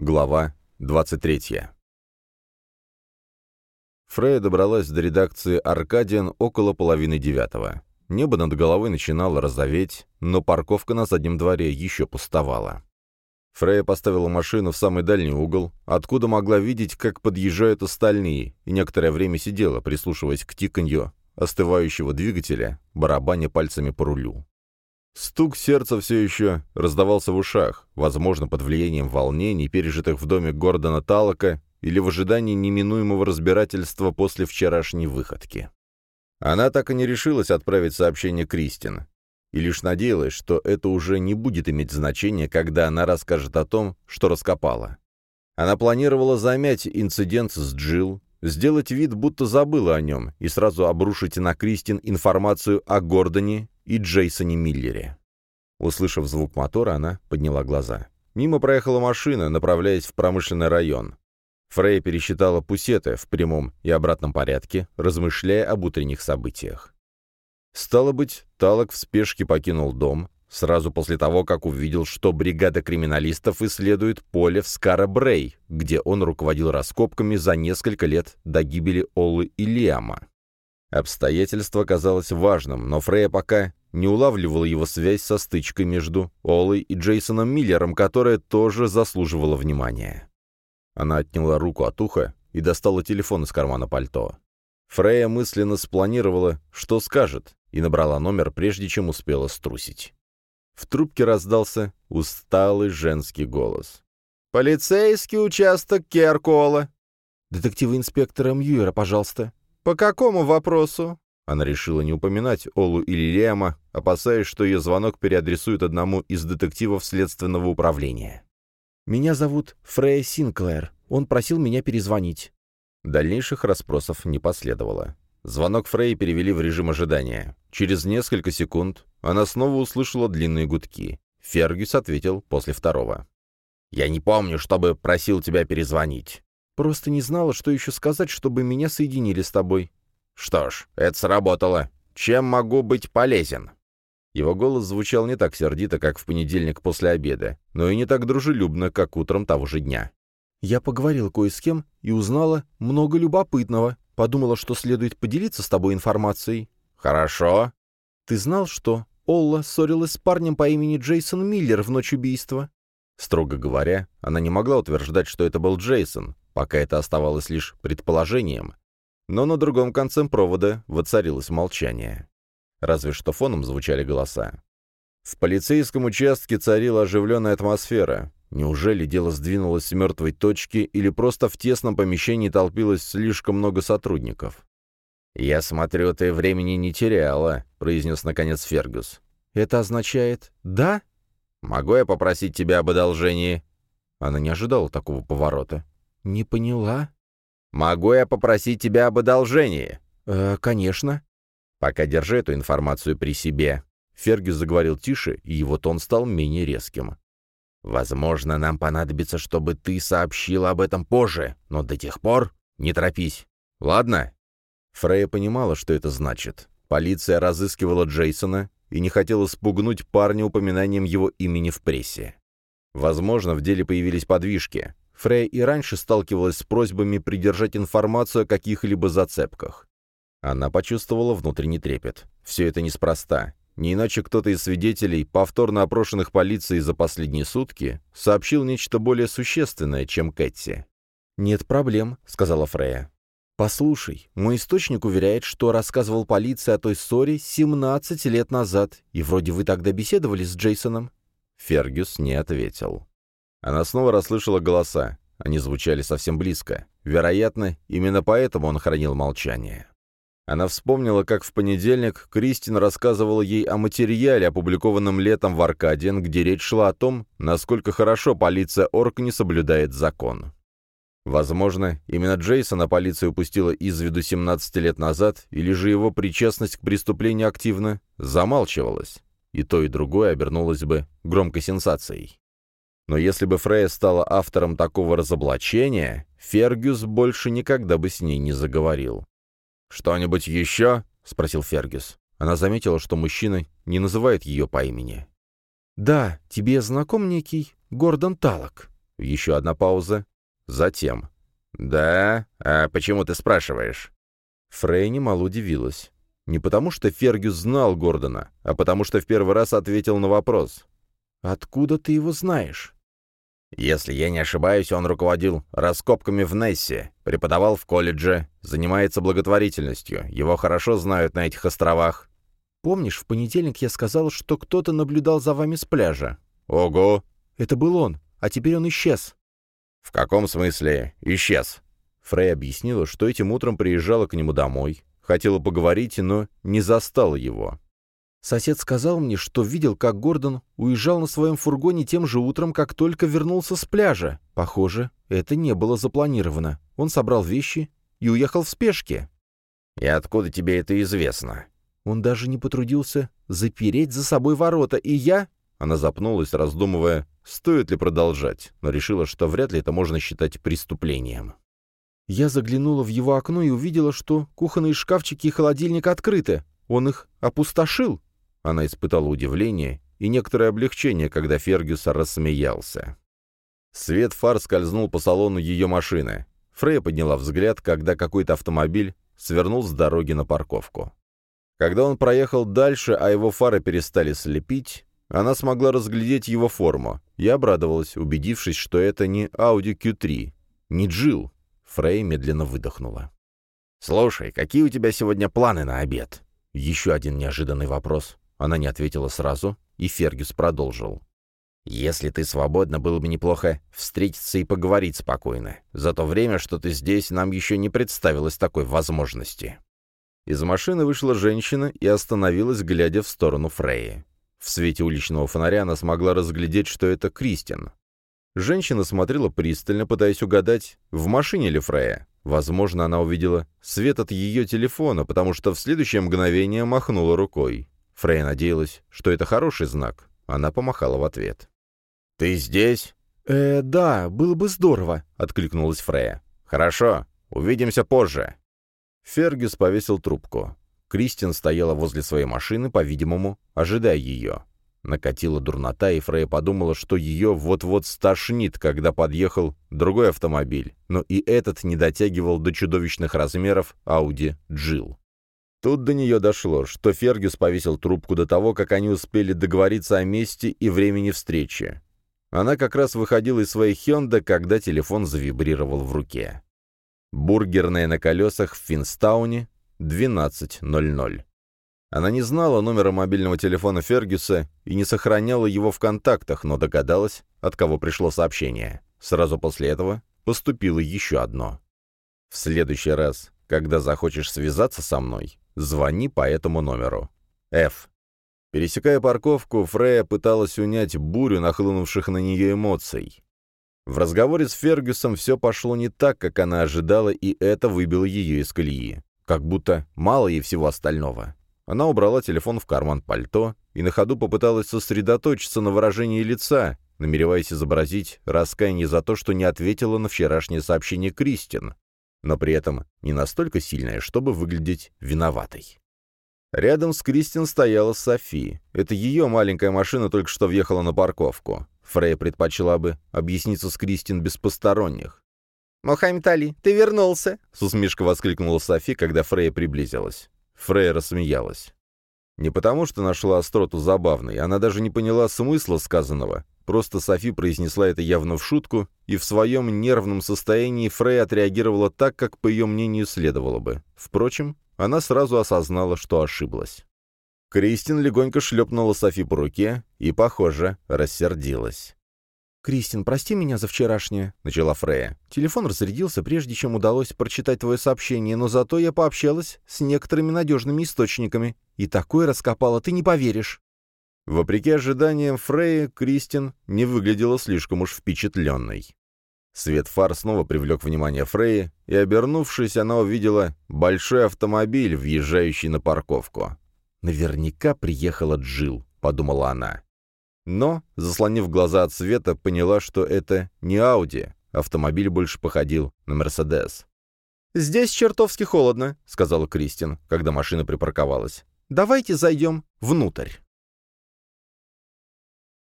Глава 23. Фрея добралась до редакции «Аркадиан» около половины девятого. Небо над головой начинало розоветь, но парковка на заднем дворе еще пустовала. Фрея поставила машину в самый дальний угол, откуда могла видеть, как подъезжают остальные, и некоторое время сидела, прислушиваясь к тиканью остывающего двигателя, барабаня пальцами по рулю. Стук сердца все еще раздавался в ушах, возможно, под влиянием волнений, пережитых в доме Гордона Талока или в ожидании неминуемого разбирательства после вчерашней выходки. Она так и не решилась отправить сообщение Кристин, и лишь надеялась, что это уже не будет иметь значения, когда она расскажет о том, что раскопала. Она планировала замять инцидент с Джилл, сделать вид, будто забыла о нем, и сразу обрушить на Кристин информацию о Гордоне и Джейсоне Миллере. Услышав звук мотора, она подняла глаза. Мимо проехала машина, направляясь в промышленный район. Фрей пересчитала пусеты в прямом и обратном порядке, размышляя об утренних событиях. Стало быть, Талок в спешке покинул дом, сразу после того, как увидел, что бригада криминалистов исследует поле в Скара-Брей, где он руководил раскопками за несколько лет до гибели Оллы и Лиама. Обстоятельство казалось важным, но Фрея пока не улавливала его связь со стычкой между Олой и Джейсоном Миллером, которая тоже заслуживала внимания. Она отняла руку от уха и достала телефон из кармана пальто. Фрея мысленно спланировала, что скажет, и набрала номер, прежде чем успела струсить. В трубке раздался усталый женский голос. «Полицейский участок Керкола!» «Детектива-инспектора Мьюера, пожалуйста». «По какому вопросу?» Она решила не упоминать Олу или Лема, опасаясь, что ее звонок переадресуют одному из детективов следственного управления. «Меня зовут Фрея Синклэр. Он просил меня перезвонить». Дальнейших расспросов не последовало. Звонок Фрей перевели в режим ожидания. Через несколько секунд она снова услышала длинные гудки. Фергюс ответил после второго. «Я не помню, чтобы просил тебя перезвонить». «Просто не знала, что еще сказать, чтобы меня соединили с тобой. «Что ж, это сработало. Чем могу быть полезен?» Его голос звучал не так сердито, как в понедельник после обеда, но и не так дружелюбно, как утром того же дня. «Я поговорил кое с кем и узнала много любопытного. Подумала, что следует поделиться с тобой информацией». «Хорошо». «Ты знал, что Олла ссорилась с парнем по имени Джейсон Миллер в ночь убийства?» Строго говоря, она не могла утверждать, что это был Джейсон, пока это оставалось лишь предположением но на другом конце провода воцарилось молчание. Разве что фоном звучали голоса. В полицейском участке царила оживленная атмосфера. Неужели дело сдвинулось с мертвой точки или просто в тесном помещении толпилось слишком много сотрудников? «Я смотрю, ты времени не теряла», — произнес наконец Фергус. «Это означает «да»?» «Могу я попросить тебя об одолжении?» Она не ожидала такого поворота. «Не поняла?» «Могу я попросить тебя об одолжении?» «Э, конечно». «Пока держи эту информацию при себе». Фергюс заговорил тише, и его тон стал менее резким. «Возможно, нам понадобится, чтобы ты сообщила об этом позже, но до тех пор не торопись. Ладно?» Фрейя понимала, что это значит. Полиция разыскивала Джейсона и не хотела спугнуть парня упоминанием его имени в прессе. Возможно, в деле появились подвижки. Фрей и раньше сталкивалась с просьбами придержать информацию о каких-либо зацепках. Она почувствовала внутренний трепет. Все это неспроста. Не иначе кто-то из свидетелей, повторно опрошенных полицией за последние сутки, сообщил нечто более существенное, чем Кэтти. «Нет проблем», — сказала Фрея. «Послушай, мой источник уверяет, что рассказывал полиции о той ссоре 17 лет назад, и вроде вы тогда беседовали с Джейсоном». Фергюс не ответил. Она снова расслышала голоса. Они звучали совсем близко. Вероятно, именно поэтому он хранил молчание. Она вспомнила, как в понедельник Кристин рассказывала ей о материале, опубликованном летом в Аркадиен, где речь шла о том, насколько хорошо полиция Орк не соблюдает закон. Возможно, именно Джейсона полиция упустила из виду 17 лет назад, или же его причастность к преступлению активно замалчивалась. И то, и другое обернулось бы громкой сенсацией. Но если бы Фрея стала автором такого разоблачения, Фергюс больше никогда бы с ней не заговорил. «Что-нибудь еще?» — спросил Фергюс. Она заметила, что мужчина не называет ее по имени. «Да, тебе знаком некий Гордон Талок?» Еще одна пауза. Затем. «Да? А почему ты спрашиваешь?» Фрей немало удивилась. Не потому, что Фергюс знал Гордона, а потому, что в первый раз ответил на вопрос. «Откуда ты его знаешь?» «Если я не ошибаюсь, он руководил раскопками в Нессе, преподавал в колледже, занимается благотворительностью. Его хорошо знают на этих островах». «Помнишь, в понедельник я сказал, что кто-то наблюдал за вами с пляжа?» «Ого!» «Это был он, а теперь он исчез». «В каком смысле исчез?» Фрей объяснила, что этим утром приезжала к нему домой, хотела поговорить, но не застала его. Сосед сказал мне, что видел, как Гордон уезжал на своем фургоне тем же утром, как только вернулся с пляжа. Похоже, это не было запланировано. Он собрал вещи и уехал в спешке. «И откуда тебе это известно?» Он даже не потрудился запереть за собой ворота, и я...» Она запнулась, раздумывая, стоит ли продолжать, но решила, что вряд ли это можно считать преступлением. Я заглянула в его окно и увидела, что кухонные шкафчики и холодильник открыты. Он их опустошил. Она испытала удивление и некоторое облегчение, когда Фергюс рассмеялся. Свет фар скользнул по салону ее машины. Фрея подняла взгляд, когда какой-то автомобиль свернул с дороги на парковку. Когда он проехал дальше, а его фары перестали слепить, она смогла разглядеть его форму и обрадовалась, убедившись, что это не Audi Q3, не Джил. Фрей медленно выдохнула. «Слушай, какие у тебя сегодня планы на обед?» Еще один неожиданный вопрос. Она не ответила сразу, и Фергюс продолжил. «Если ты свободна, было бы неплохо встретиться и поговорить спокойно. За то время, что ты здесь, нам еще не представилось такой возможности». Из машины вышла женщина и остановилась, глядя в сторону Фреи. В свете уличного фонаря она смогла разглядеть, что это Кристин. Женщина смотрела пристально, пытаясь угадать, в машине ли Фрея. Возможно, она увидела свет от ее телефона, потому что в следующее мгновение махнула рукой. Фрей надеялась, что это хороший знак. Она помахала в ответ. «Ты здесь?» «Э, да, было бы здорово», — откликнулась Фрея. «Хорошо, увидимся позже». Фергюс повесил трубку. Кристин стояла возле своей машины, по-видимому, ожидая ее. Накатила дурнота, и Фрея подумала, что ее вот-вот стошнит, когда подъехал другой автомобиль, но и этот не дотягивал до чудовищных размеров Audi Джил. Тут до нее дошло, что Фергюс повесил трубку до того, как они успели договориться о месте и времени встречи. Она как раз выходила из своей Хёнда, когда телефон завибрировал в руке. Бургерная на колесах в Финстауне, 12.00. Она не знала номера мобильного телефона Фергюса и не сохраняла его в контактах, но догадалась, от кого пришло сообщение. Сразу после этого поступило еще одно. «В следующий раз, когда захочешь связаться со мной, Звони по этому номеру. F. Пересекая парковку, Фрея пыталась унять бурю нахлынувших на нее эмоций. В разговоре с Фергюсом все пошло не так, как она ожидала, и это выбило ее из колеи. Как будто мало ей всего остального. Она убрала телефон в карман пальто и на ходу попыталась сосредоточиться на выражении лица, намереваясь изобразить раскаяние за то, что не ответила на вчерашнее сообщение Кристин, но при этом не настолько сильная, чтобы выглядеть виноватой. Рядом с Кристин стояла Софи. Это ее маленькая машина только что въехала на парковку. Фрей предпочла бы объясниться с Кристин без посторонних. «Мухаммед Али, ты вернулся!» — с усмешкой воскликнула Софи, когда Фрея приблизилась. Фрея рассмеялась. Не потому, что нашла остроту забавной, она даже не поняла смысла сказанного, Просто Софи произнесла это явно в шутку, и в своем нервном состоянии Фрей отреагировала так, как, по ее мнению, следовало бы. Впрочем, она сразу осознала, что ошиблась. Кристин легонько шлепнула Софи по руке и, похоже, рассердилась. «Кристин, прости меня за вчерашнее», — начала Фрея. «Телефон разрядился, прежде чем удалось прочитать твое сообщение, но зато я пообщалась с некоторыми надежными источниками. И такое раскопала, ты не поверишь». Вопреки ожиданиям Фрея, Кристин не выглядела слишком уж впечатленной. Свет фар снова привлек внимание Фреи, и, обернувшись, она увидела большой автомобиль, въезжающий на парковку. «Наверняка приехала Джил, подумала она. Но, заслонив глаза от света, поняла, что это не Ауди. Автомобиль больше походил на Мерседес. «Здесь чертовски холодно», — сказала Кристин, когда машина припарковалась. «Давайте зайдем внутрь».